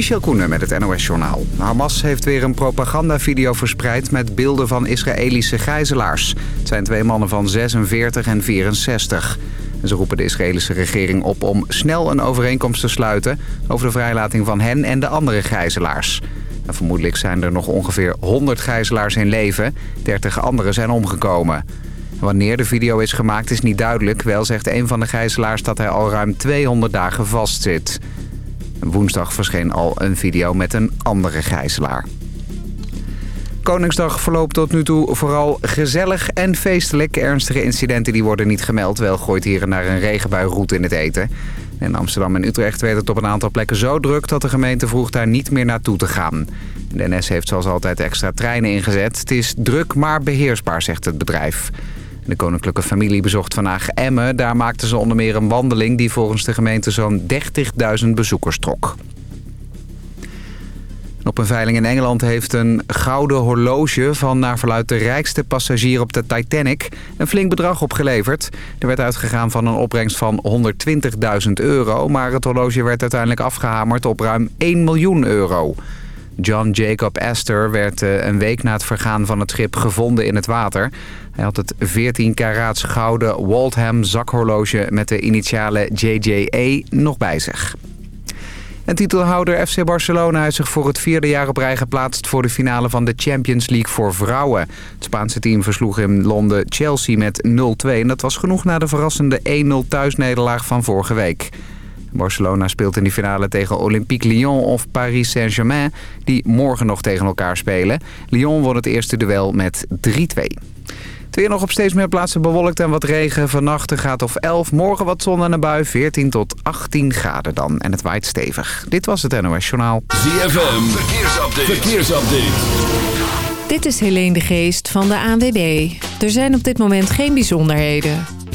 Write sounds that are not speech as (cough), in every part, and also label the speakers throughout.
Speaker 1: Michel Koenen met het NOS-journaal. Hamas heeft weer een propagandavideo verspreid met beelden van Israëlische gijzelaars. Het zijn twee mannen van 46 en 64. Ze roepen de Israëlische regering op om snel een overeenkomst te sluiten... over de vrijlating van hen en de andere gijzelaars. Vermoedelijk zijn er nog ongeveer 100 gijzelaars in leven. 30 anderen zijn omgekomen. Wanneer de video is gemaakt is niet duidelijk. Wel zegt een van de gijzelaars dat hij al ruim 200 dagen vastzit. Woensdag verscheen al een video met een andere gijzelaar. Koningsdag verloopt tot nu toe vooral gezellig en feestelijk. Ernstige incidenten die worden niet gemeld. Wel gooit hier en daar een regenbui roet in het eten. In Amsterdam en Utrecht werd het op een aantal plekken zo druk... dat de gemeente vroeg daar niet meer naartoe te gaan. De NS heeft zoals altijd extra treinen ingezet. Het is druk, maar beheersbaar, zegt het bedrijf. De koninklijke familie bezocht vandaag Emmen. Daar maakten ze onder meer een wandeling die volgens de gemeente zo'n 30.000 bezoekers trok. Op een veiling in Engeland heeft een gouden horloge van naar verluid de rijkste passagier op de Titanic een flink bedrag opgeleverd. Er werd uitgegaan van een opbrengst van 120.000 euro, maar het horloge werd uiteindelijk afgehamerd op ruim 1 miljoen euro. John Jacob Astor werd eh, een week na het vergaan van het schip gevonden in het water. Hij had het 14 karaats gouden Waltham zakhorloge met de initialen JJE nog bij zich. En titelhouder FC Barcelona heeft zich voor het vierde jaar op rij geplaatst... voor de finale van de Champions League voor vrouwen. Het Spaanse team versloeg in Londen Chelsea met 0-2... en dat was genoeg na de verrassende 1-0 thuisnederlaag van vorige week. Barcelona speelt in die finale tegen Olympique Lyon of Paris Saint-Germain... die morgen nog tegen elkaar spelen. Lyon won het eerste duel met 3-2. Het weer nog op steeds meer plaatsen bewolkt en wat regen. Vannacht gaat of 11. Morgen wat zon en een bui. 14 tot 18 graden dan. En het waait stevig. Dit was het NOS Journaal.
Speaker 2: ZFM. Verkeersupdate. Verkeersupdate.
Speaker 3: Dit is Helene de Geest van de ANWB. Er zijn op dit moment geen bijzonderheden.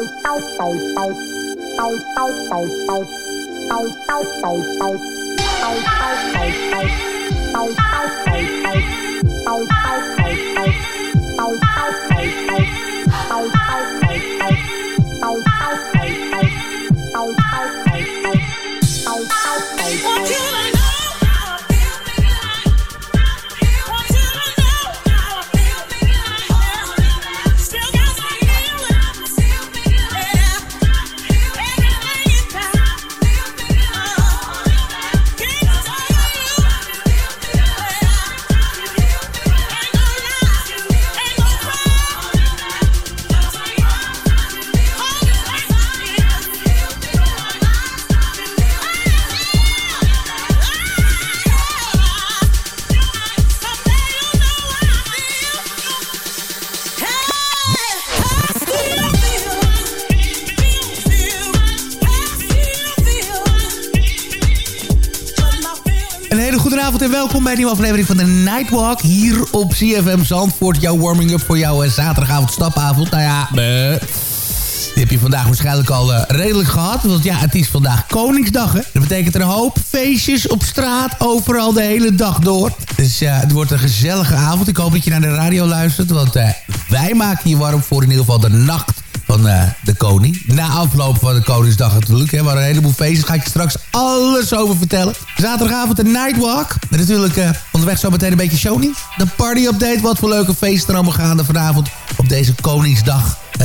Speaker 4: Een Hier op CFM Zandvoort. Jouw warming-up voor jouw eh, zaterdagavond stapavond. Nou ja, eh, die heb je vandaag waarschijnlijk al eh, redelijk gehad. Want ja, het is vandaag Koningsdag. Hè? Dat betekent een hoop feestjes op straat. Overal de hele dag door. Dus het wordt een gezellige avond. Ik hoop dat je naar de radio luistert. Want wij maken je warm voor in ieder geval de nacht van eh, de koning. Na afloop van de Koningsdag natuurlijk. Hè, waar een heleboel feesten. Ga ik je straks alles over vertellen. Zaterdagavond de Nightwalk. Natuurlijk eh, onderweg zo meteen een beetje shownieuws. De party update. Wat voor leuke feesten er allemaal gaande vanavond op deze Koningsdag. Eh, we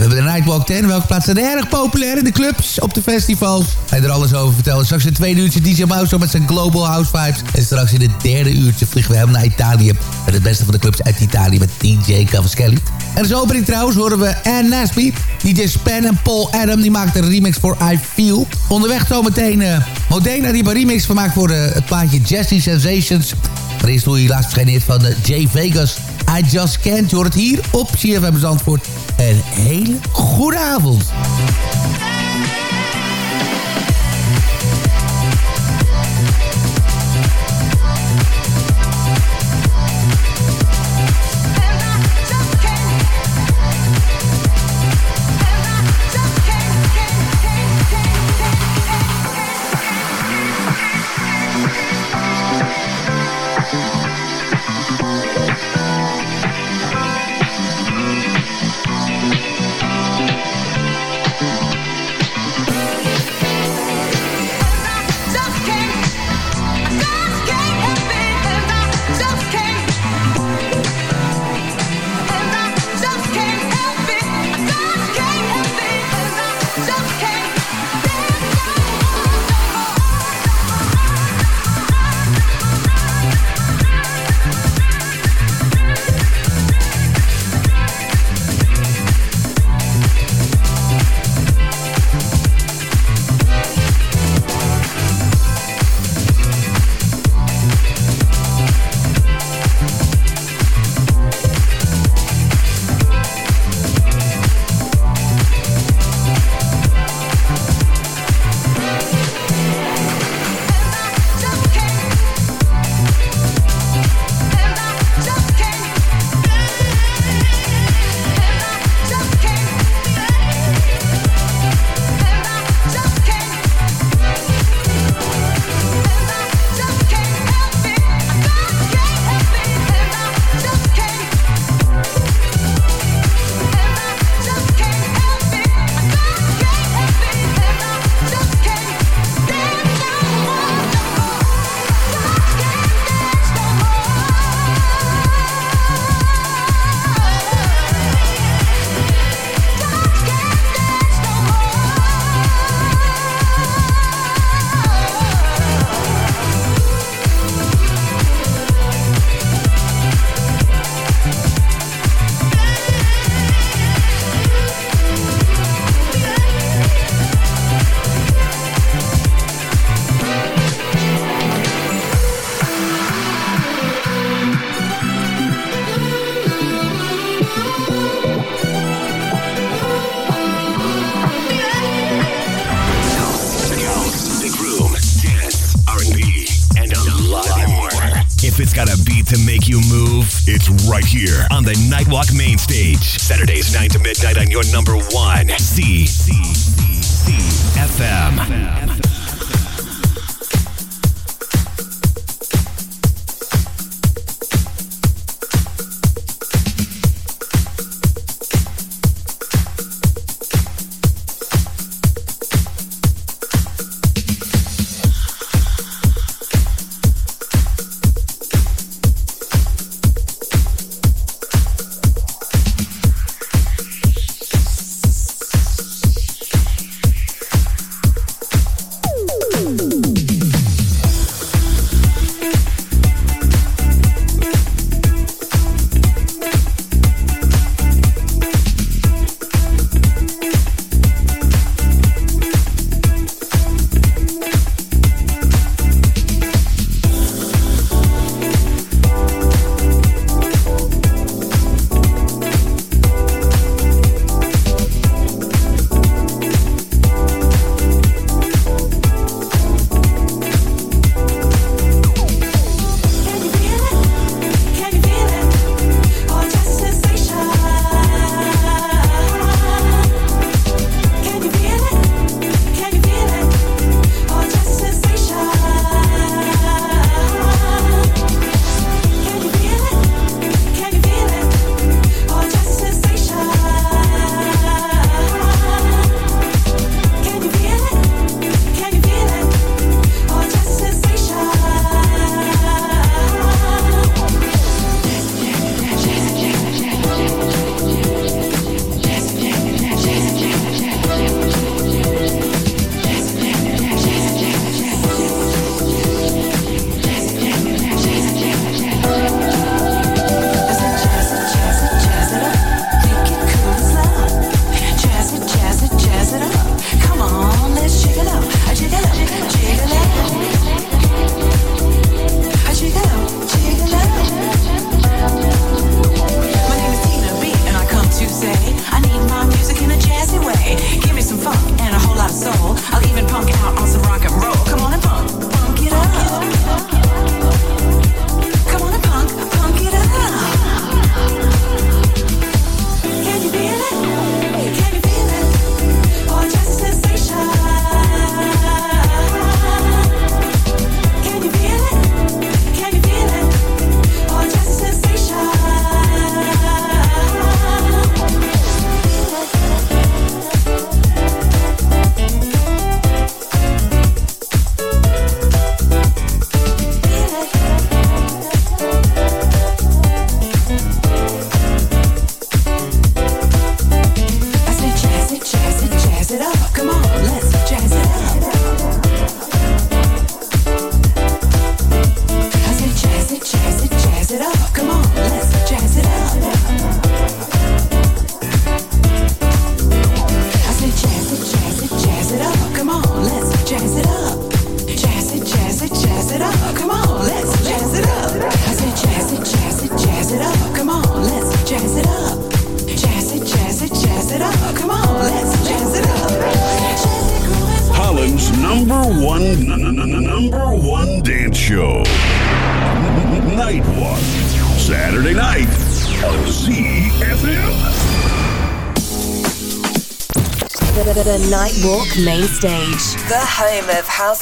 Speaker 4: hebben de Nightwalk 10. Welke plaatsen zijn erg populair in de clubs, op de festivals. Ga je er alles over vertellen. Straks in het tweede uurtje DJ Mouse met zijn Global House Vibes. En straks in het derde uurtje vliegen we hem naar Italië. Met het beste van de clubs uit Italië met DJ Cavaschelli. En als opening trouwens horen we Anne Nasby. DJ Span en Paul Adam die maakten een remix voor I Feel. Onderweg zometeen uh, Modena die een remix gemaakt voor uh, het plaatje Jesse Sensations. Maar eerst je laatst verschenen van de J Vegas. I Just Can't. Je hoort het hier op CFM Zandvoort. Een hele goede avond.
Speaker 5: Here on the Nightwalk main stage. Saturdays 9 to midnight on your number one. C. C. C. C. FM.
Speaker 6: Nightwalk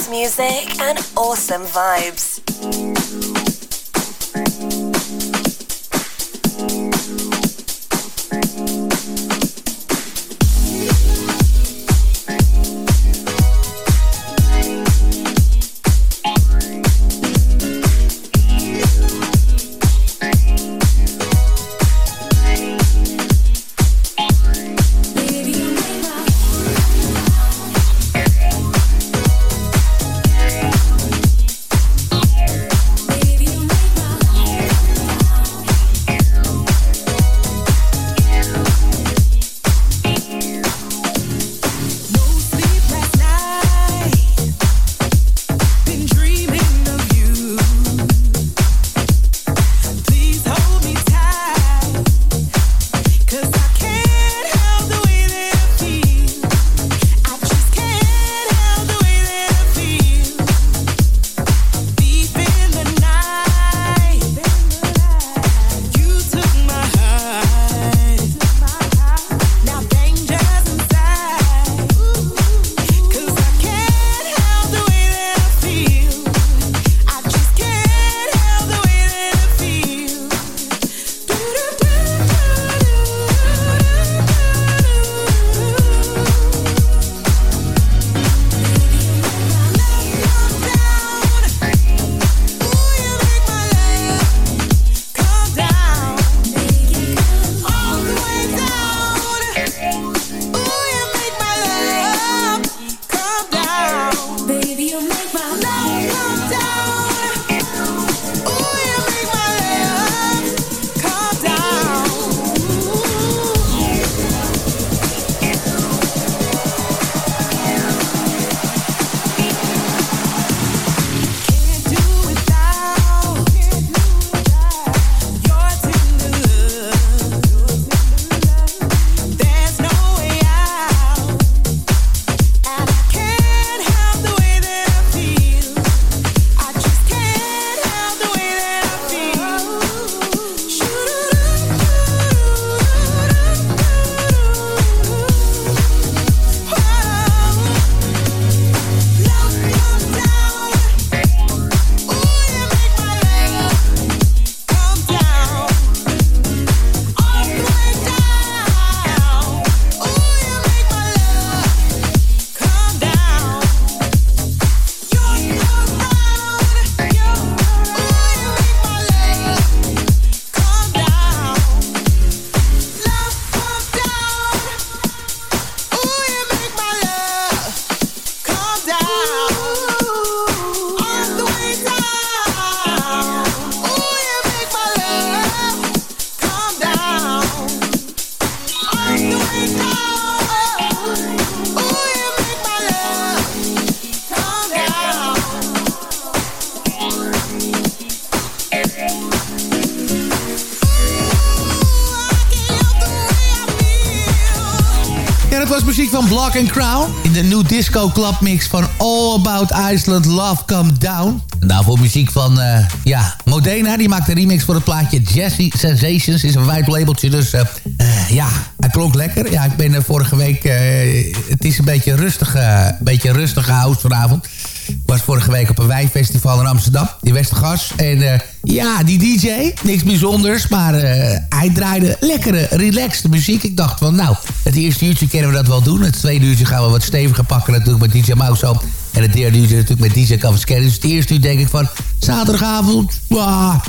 Speaker 6: music
Speaker 4: In de New Disco Club mix van All About Iceland Love Come Down. En daarvoor muziek van, uh, ja, Modena. Die maakt een remix voor het plaatje Jesse Sensations. Is een white labeltje, dus uh, uh, ja, hij klonk lekker. Ja, ik ben vorige week, het is een beetje rustig, beetje rustige house vanavond. Ik was vorige week op een wijnfestival in Amsterdam, in Westergas. En ja, die DJ, niks bijzonders, maar hij draaide lekkere, relaxed muziek. Ik dacht van, nou, het eerste uurtje kunnen we dat wel doen. Het tweede uurtje gaan we wat steviger pakken natuurlijk met DJ Mouse En het derde uurtje natuurlijk met DJ Cavaschelli. Dus het eerste uur denk ik van, zaterdagavond,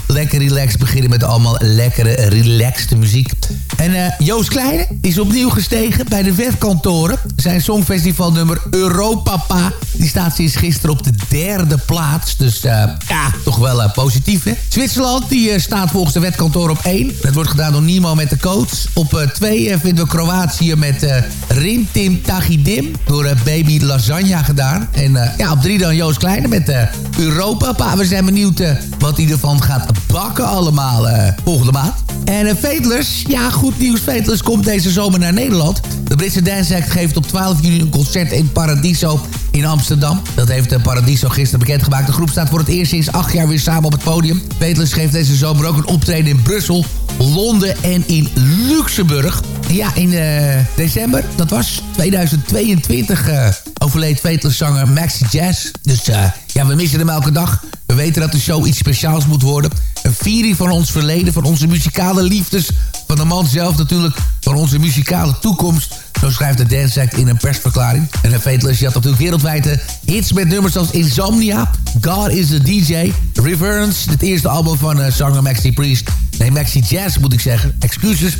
Speaker 4: lekker relaxed beginnen met allemaal lekkere, relaxte muziek. En uh, Joost Kleine is opnieuw gestegen bij de webkantoren. Zijn songfestivalnummer Europapa, die staat sinds gisteren op de derde plaats. Dus uh, ja, toch wel uh, positief, hè? Zwitserland die, staat volgens de wetkantoor op 1. Dat wordt gedaan door Nimo met de coach. Op 2 vinden we Kroatië met Rintim Tagidim. Door Baby Lasagna gedaan. En ja, op 3 dan Joost Kleine met Europapa. We zijn benieuwd wat hij ervan gaat bakken allemaal volgende maand. En Vetlers, ja goed nieuws, Vetlers komt deze zomer naar Nederland. Britse Dance Act geeft op 12 juni een concert in Paradiso in Amsterdam. Dat heeft de Paradiso gisteren bekendgemaakt. De groep staat voor het eerst sinds acht jaar weer samen op het podium. Vetlers geeft deze zomer ook een optreden in Brussel, Londen en in Luxemburg. Ja, in uh, december, dat was 2022, uh, overleed Vetlers zanger Maxi Jazz. Dus ja, we missen hem elke dag. We weten dat de show iets speciaals moet worden. Een viering van ons verleden, van onze muzikale liefdes. Van de man zelf natuurlijk, van onze muzikale toekomst. Zo schrijft de Dance Act in een persverklaring. En de Fateless had natuurlijk wereldwijde hits met nummers als Insomnia, God is a DJ, Reverence, het eerste album van uh, zanger Maxi Priest. Nee, Maxi Jazz moet ik zeggen. Excuses.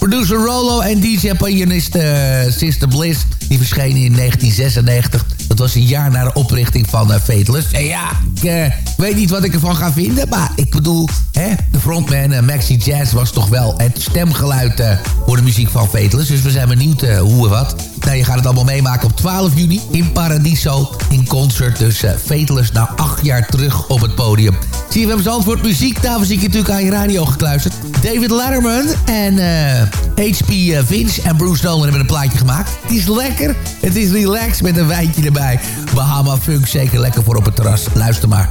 Speaker 4: Producer Rolo en DJ-pianist uh, Sister Bliss. Die verschenen in 1996. Dat was een jaar na de oprichting van uh, Fateless. En ja, ik uh, weet niet wat ik ervan ga vinden. Maar ik bedoel, hè, de frontman Maxi Jazz was toch wel het stemgeluid voor de muziek van Fateless. Dus we zijn benieuwd hoe en wat. Nou, je gaat het allemaal meemaken op 12 juni in Paradiso. In concert. Dus Fateless na acht jaar terug op het podium. Je, hebben antwoord muziek. Daarvoor zie ik natuurlijk aan je radio gekluisterd. David Letterman en HP Vince en Bruce Nolan hebben een plaatje gemaakt. Het is lekker. Het is relaxed met een wijntje erbij. Bahama Funk, zeker lekker voor op het terras. Luister maar.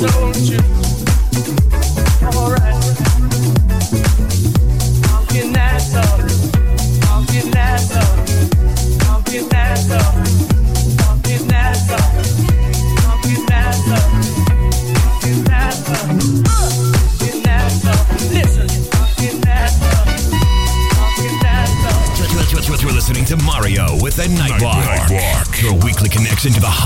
Speaker 4: got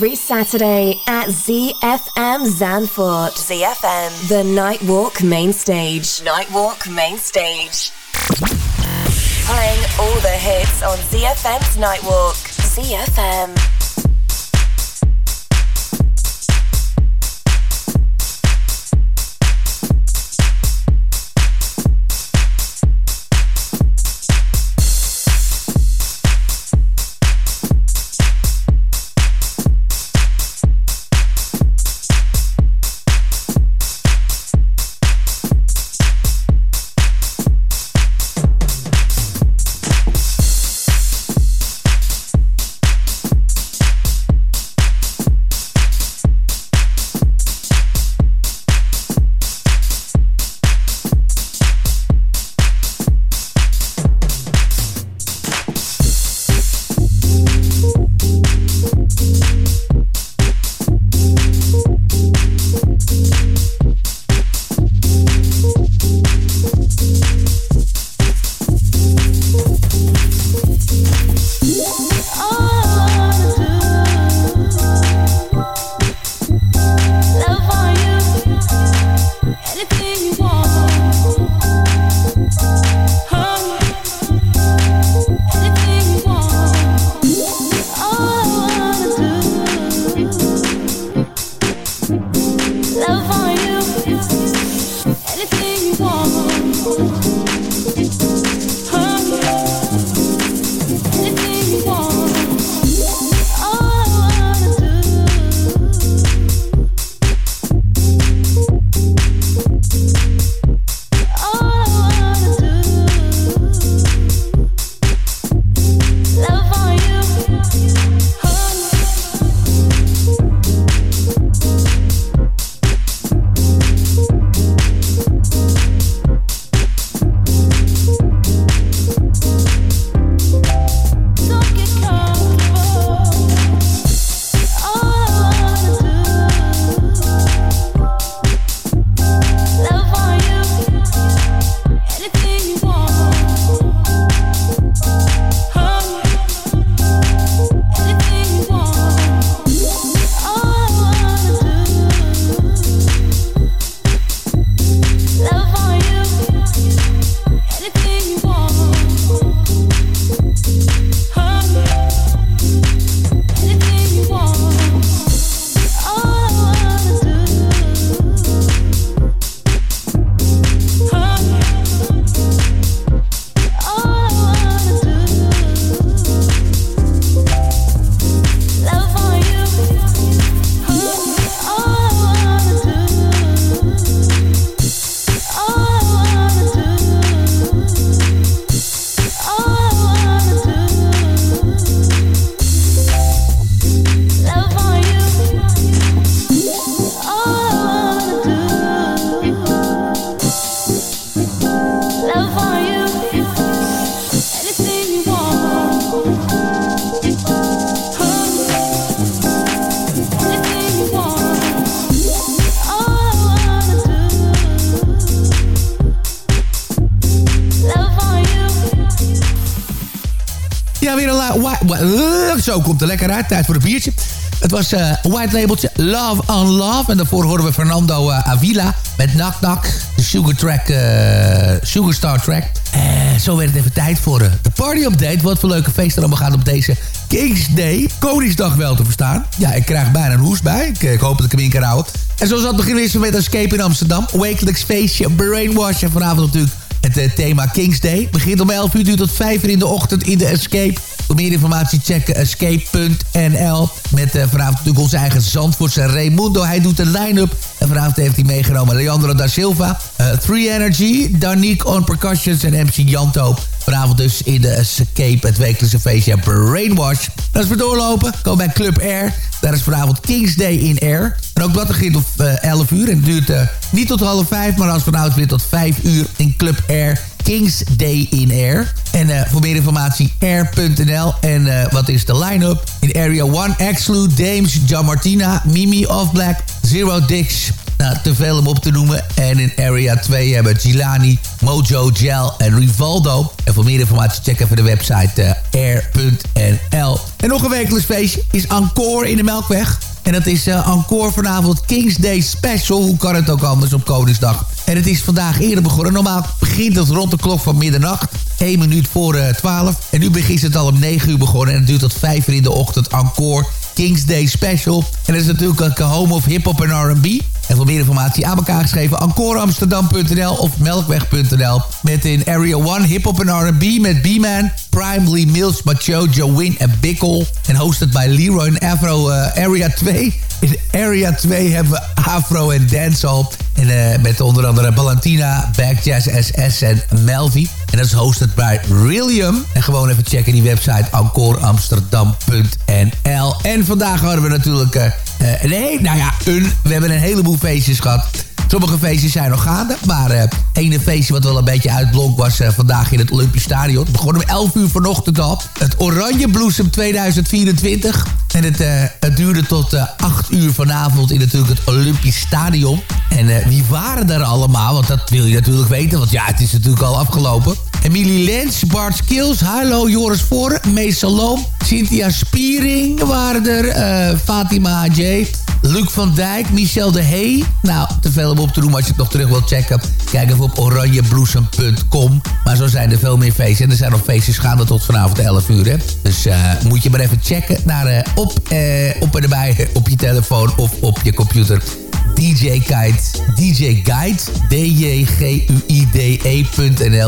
Speaker 6: every Saturday at ZFM Zanfort. ZFM. The Nightwalk Main Stage. Nightwalk Main Stage. Playing all the hits on ZFM's Nightwalk. ZFM.
Speaker 4: Zo komt er lekker uit. Tijd voor een biertje. Het was een white labeltje Love on Love. En daarvoor horen we Fernando eh, Avila met Knock Knock. De Sugar Track, eh, Sugar Star Track. Zo werd het even tijd voor de party update. Wat voor leuke feesten allemaal gaan op deze Kings Day. Koningsdag wel te verstaan. Ja, ik krijg bijna een hoest bij. Ik, hoop dat ik hem in kan houden. En zoals dat beginnen is we met Escape in Amsterdam. Wekelijks feestje, Brainwash. En vanavond natuurlijk het eh, thema Kings Day. Begint om 11 uur, duurt tot 5 uur in de ochtend in de Escape. Voor meer informatie checken escape.nl. Met eh, vanavond natuurlijk onze eigen Zandvoortse Raimundo. Hij doet de line-up. En vanavond heeft hij meegenomen Leandro da Silva. eh, Three Energy, Danique on Percussions en MC Janto. Vanavond dus in de Escape, het wekelijkse feestje Brainwash. En als we doorlopen, komen bij Club Air. Daar is vanavond Kings Day in Air. En ook dat begint om eh, 11 uur. En het duurt eh, niet tot half 5, maar als vanavond weer tot 5 uur in Club Air. Kings Day in Air. En eh, voor meer informatie air.nl. En eh, wat is de line-up? In Area 1, Axlu, Dames, John Martina, Mimi Off Black, Zero Dix. Nou, te veel om op te noemen. En in Area 2 hebben we Gilani, Mojo Gel en Rivaldo. En voor meer informatie check even de website air.nl. En nog een wekelijks feestje is Encore in de Melkweg. En dat is eh, encore vanavond Kings Day Special. Hoe kan het ook anders op Koningsdag? En het is vandaag eerder begonnen. Normaal begint het rond de klok van middernacht. 1 minuut voor eh, 12. En nu begint het al om 9 uur begonnen. En het duurt tot 5 uur in de ochtend. Encore Kings Day Special. En dat is natuurlijk een home of hip-hop en R&B. En voor meer informatie aan elkaar geschreven encoreamsterdam.nl of melkweg.nl. Met in Area 1 hip-hop en R&B met B-Man, Prime, Lee Mills, Macho, Joe en Bickle. En hosted bij Leroy en Afro eh, Area 2. In Area 2 hebben we Afro en Dancehall. En eh, met onder andere Valentina, Back Jazz SS en Melvi. En dat is hosted bij Rillium. En gewoon even checken die website encoreamsterdam.nl. En vandaag hadden we natuurlijk... eh eh, nee, nou ja, een, we hebben een heleboel feestjes gehad. Sommige feestjes zijn nog gaande. Maar eh ene feestje wat wel een beetje uitblonk was eh, vandaag in het Olympisch Stadion. Het begon om 11 uur vanochtend al. Het Oranje Bloesem 2024. En het, eh, het duurde tot eh 8 uur vanavond in natuurlijk het Olympisch Stadion. En wie waren er allemaal? Want dat wil je natuurlijk weten. Want ja, het is natuurlijk al afgelopen. Emilie Lens, Bart Skills, Hallo Joris Voren, Mees Cynthia Spiering waren er, Fatima J, Luc van Dijk, Michel de Hey. Nou, te veel op te maar als je het nog terug wilt checken... kijk even op oranjebloesem.com. Maar zo zijn er veel meer feesten. En er zijn nog feestjes gaande tot vanavond 11 uur, hè. Dus eh, moet je maar even checken naar, eh, op, eh, op en erbij (laughs) op je telefoon of op je computer. DJ Guide, DJ Guide, D-J-G-U-I-D-E.nl.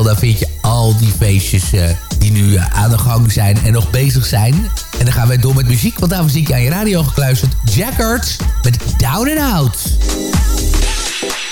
Speaker 4: Daar vind je al die feestjes die nu aan de gang zijn en nog bezig zijn. En dan gaan wij door met muziek, want daarvoor zie ik je aan je radio gekluisterd. Jackert met Down and Out.
Speaker 5: thank you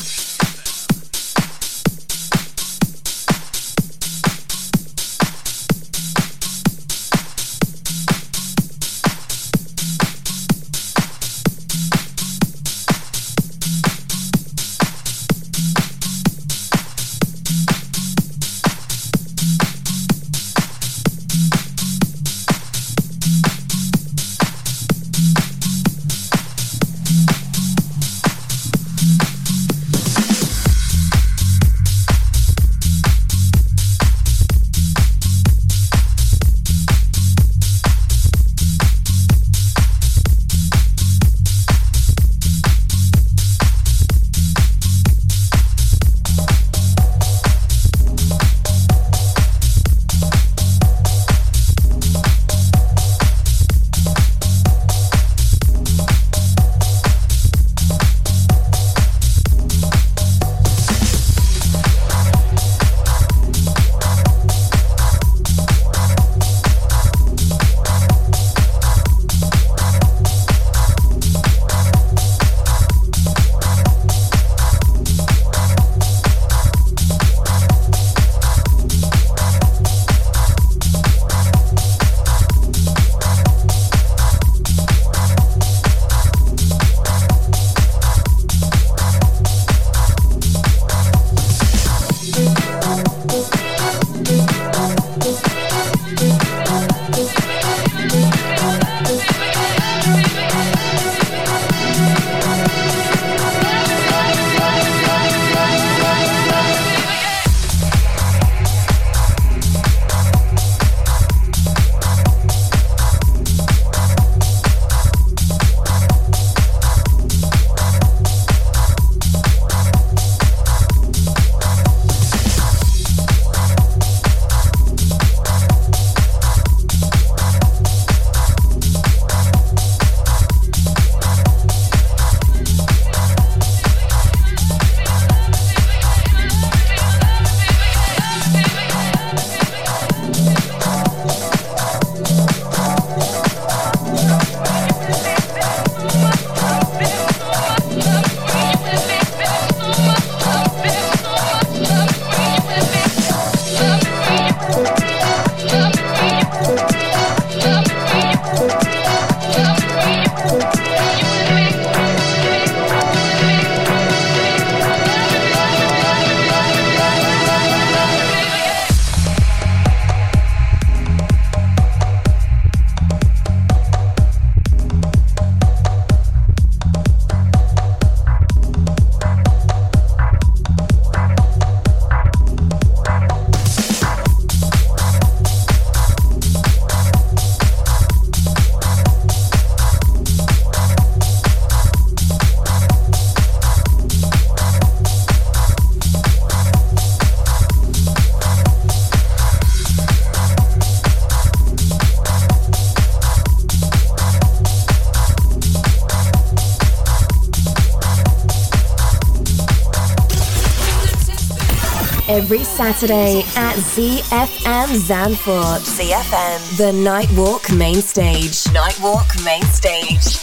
Speaker 7: Every Saturday at ZFM Zanfort. ZFM. The Nightwalk Main Stage. Nightwalk Main Stage.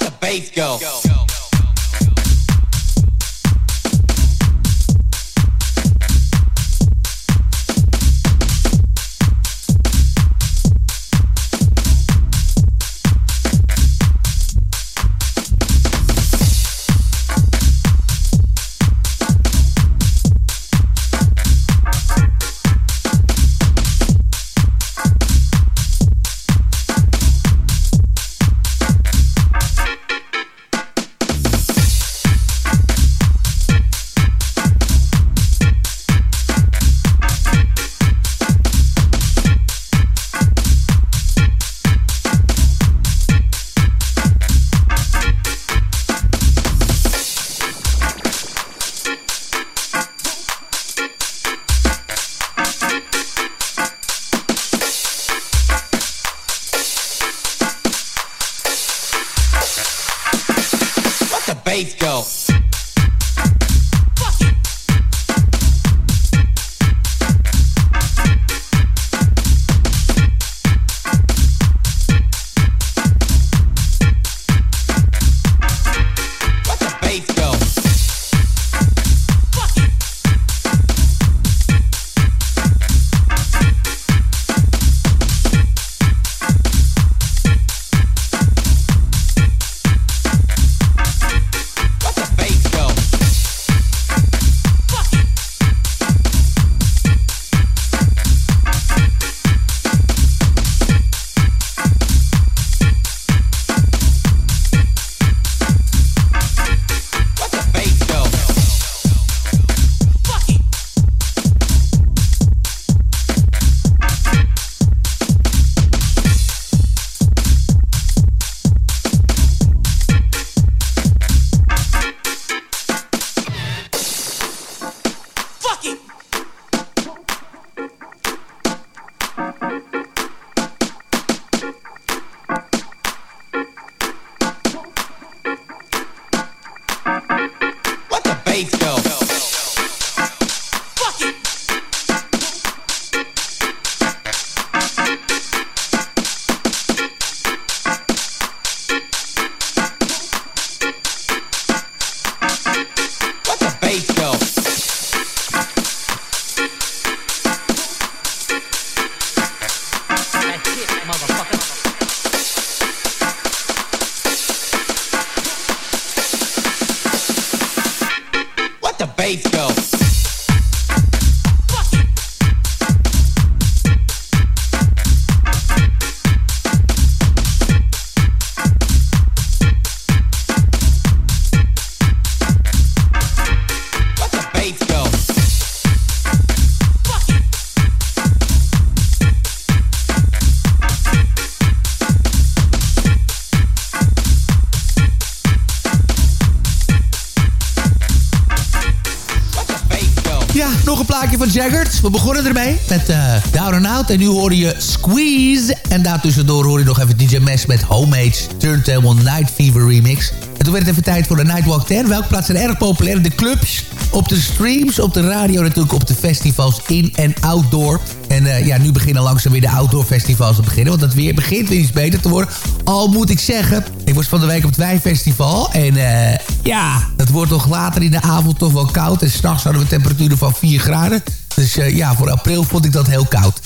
Speaker 8: The bass go.
Speaker 4: We begonnen ermee met uh, Down and Out. En nu hoorde je Squeeze. En daartussendoor hoor je nog even DJ Mesh met Homemade's Turntable Night Fever Remix. En toen werd het even tijd voor de Nightwalk 10. Welke plaatsen zijn erg populair? De clubs, op de streams, op de radio natuurlijk, op de festivals in- en outdoor. En uh, ja, nu beginnen langzaam weer de outdoor festivals te beginnen. Want het weer begint weer iets beter te worden. Al moet ik zeggen, ik was van de week op het Wijnfestival. En uh, ja, het wordt toch later in de avond toch wel koud. En s'nachts hadden we temperaturen van 4 graden. Dus uh, ja, voor april vond ik dat heel koud.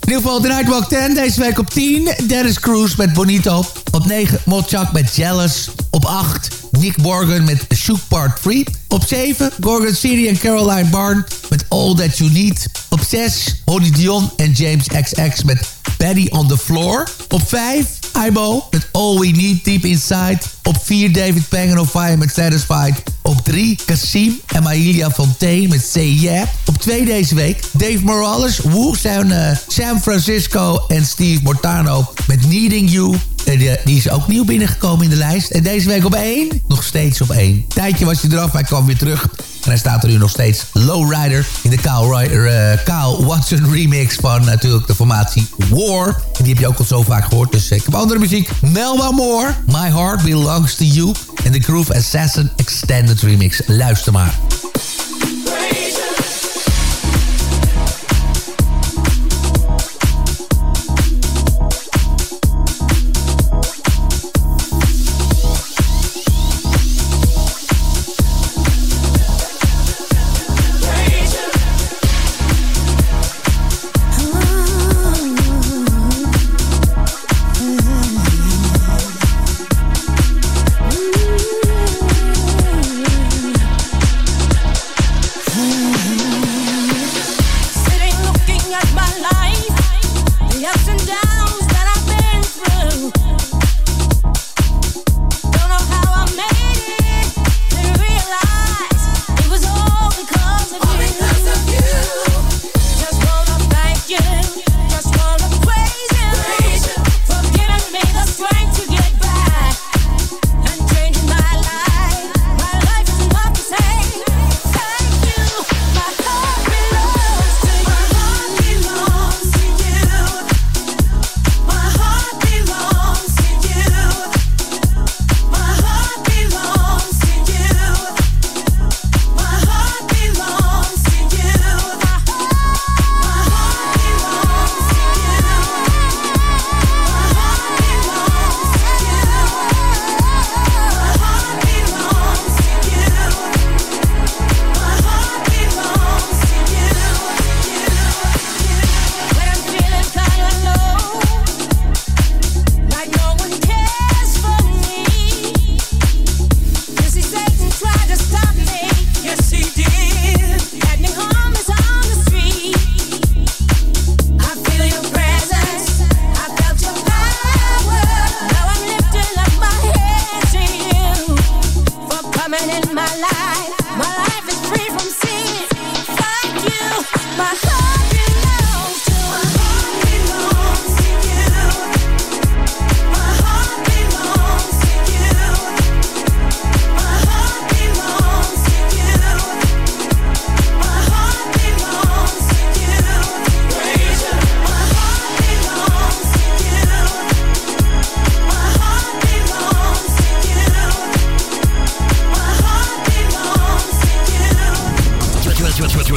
Speaker 4: In ieder geval de Nightwalk 10. Deze week op 10. Dennis Cruz met Bonito. Op 9 Mochak met Jealous. Op 8 Nick Morgan met Shook Part 3. Op 7 Gorgon City en Caroline Barn met All That You Need. Op 6 Honey Dion en James XX met Betty on the Floor. Op 5 Ibo met All We Need Deep Inside. Op 4 David Pengen of Fire met Satisfied. Op 3 Cassim en Mahilia Fontaine met Say Yeah. Op 2 deze week Dave Morales, Woo zijn uh, San Francisco en Steve Mortano met Needing You. En die, die, is ook nieuw binnengekomen in de lijst. En deze week op 1, nog steeds op 1. Tijdje was hij eraf, hij kwam weer terug. En hij staat er nu nog steeds Lowrider in de uh, Kyle Watson remix van natuurlijk de formatie War. En die heb je ook al zo vaak gehoord. Dus ik heb andere muziek. Melba Moore, My Heart Belongs to You. En de Groove Assassin Extended Remix. Luister maar.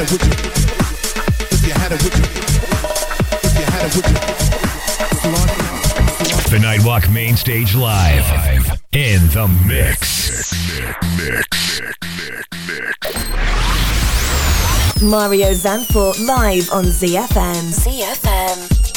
Speaker 9: had with you, if you had it with you, if you had it with you.
Speaker 5: The Nightwalk Main Stage Live. Live. In the mix. Mix, mix, mix.
Speaker 7: Mario Zanfor live on ZFM. ZFM.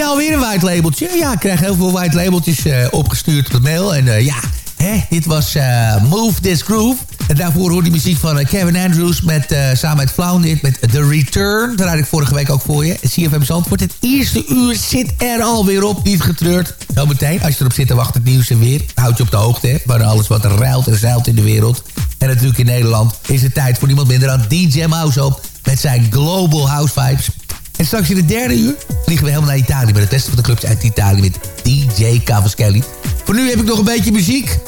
Speaker 10: Een white labeltje. Ja, ik krijg heel veel white labeltjes eh, opgestuurd op mail. En eh, ja, hè, dit was eh, Move This Groove. En daarvoor hoorde je muziek van Kevin Andrews met, samen met Floundit met The Return. Dat draaide ik vorige week ook voor je. CFM Zandvoort. Het eerste uur zit er alweer op. Niet getreurd. Zometeen, als je erop zit te wachten, het nieuws en weer. Houd je op de hoogte, hè, van alles wat ruilt en zeilt in de wereld. En natuurlijk in Nederland is het tijd voor niemand minder dan DJ Mouse op. Met zijn Global House Vibes. En straks in het derde uur vliegen we helemaal naar Italië... met het beste van de clubs uit Italië met DJ Cavaschelli. Voor nu heb ik nog een beetje muziek.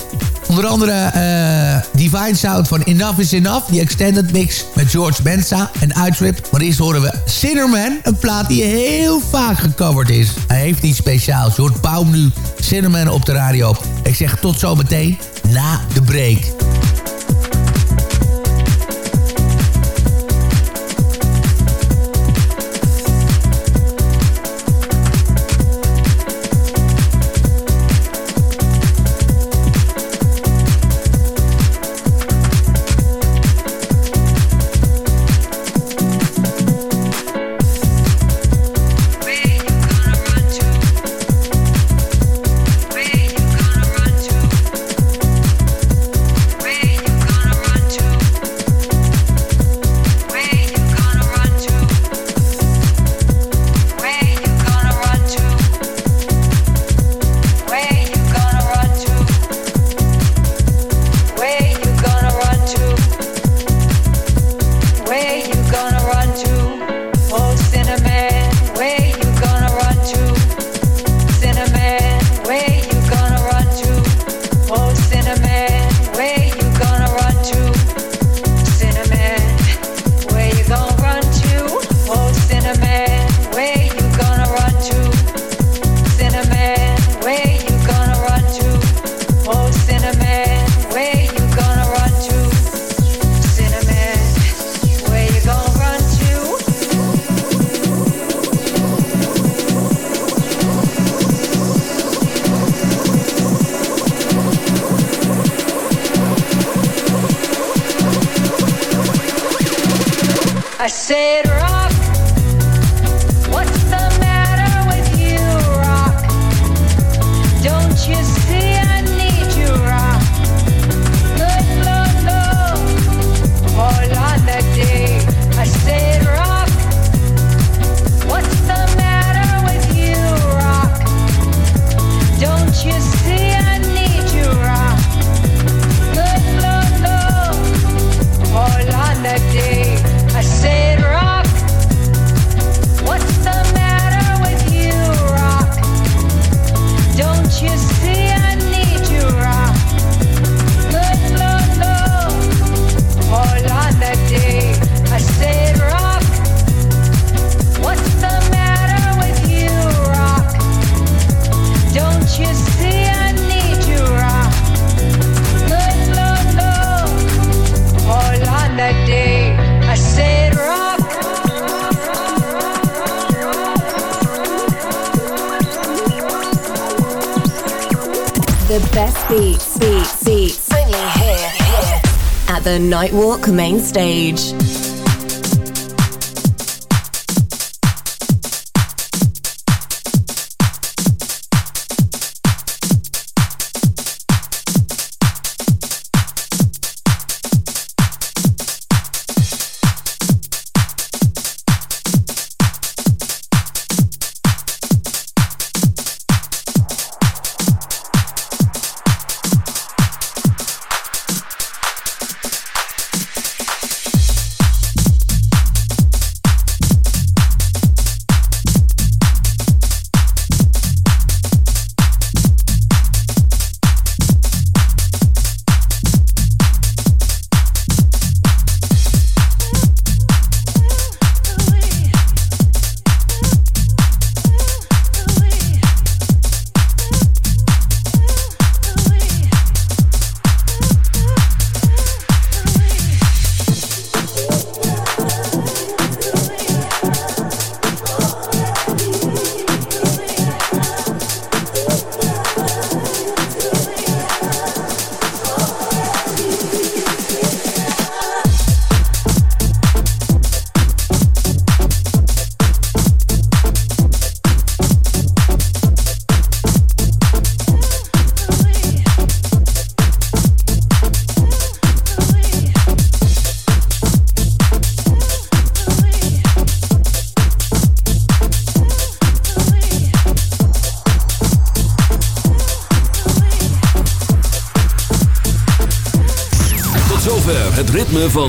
Speaker 10: Onder andere eh, Divine Sound van Enough is Enough. Die extended mix met George Benza en Uitrip. Maar eerst horen we Cinnamon. Een plaat die heel vaak gecoverd is. Hij heeft iets speciaals. Je hoort Baum nu Cinnamon op de radio. Ik zeg tot zometeen na de break.
Speaker 7: Nightwalk main stage.